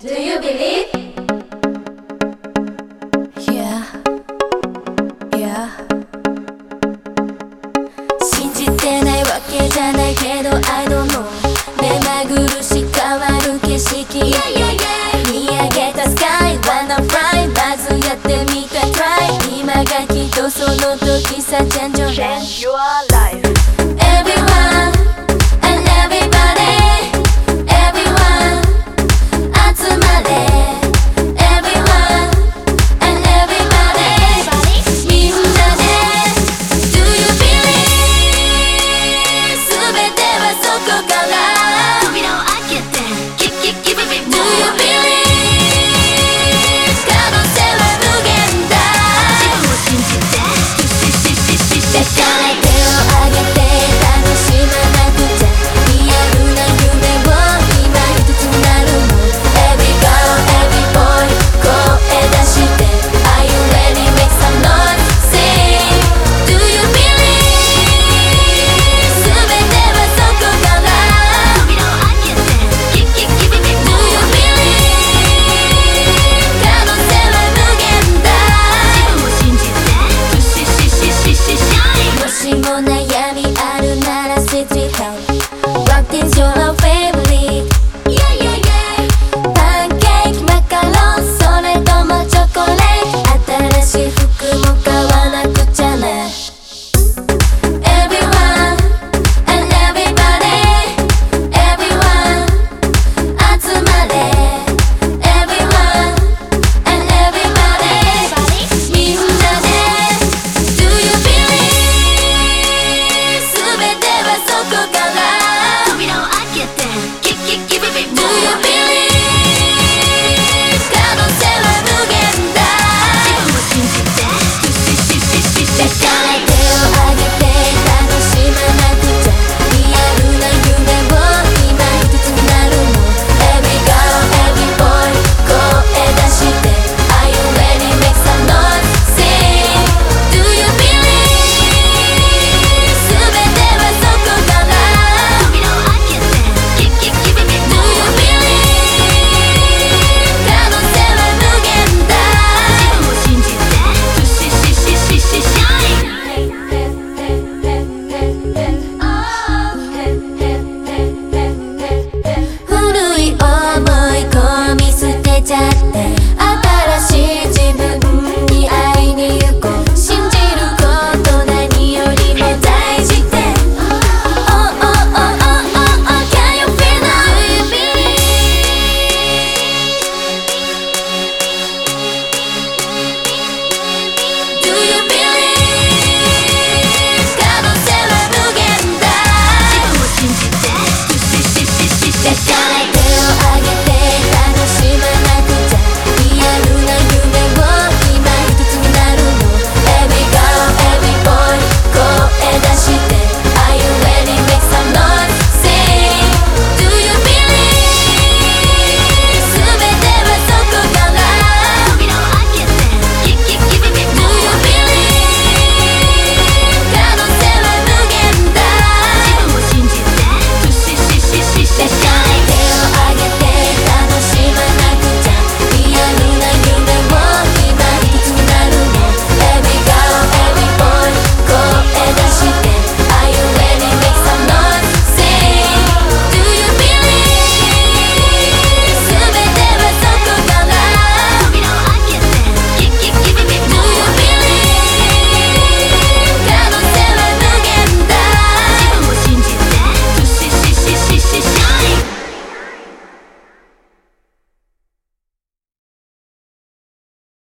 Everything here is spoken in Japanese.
Do you believe? Yeah Yeah 信じてないわけじゃないけど I don't know 目まぐるし変わる景色 Yeah, yeah, yeah. 見上げたスカイ Wanna fly まずやってみた Try 今がきっとその時さ Change your life